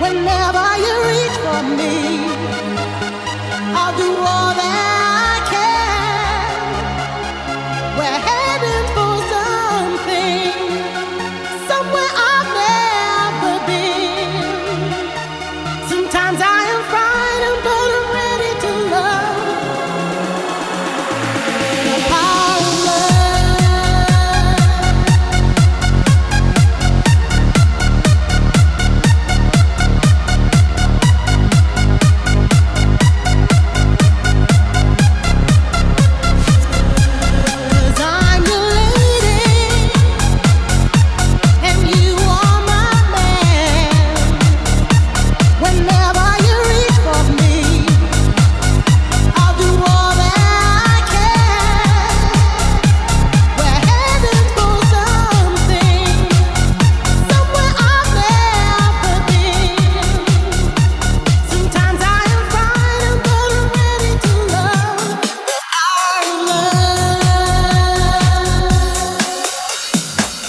Whenever you reach for me, I'll do all that. love.